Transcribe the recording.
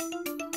you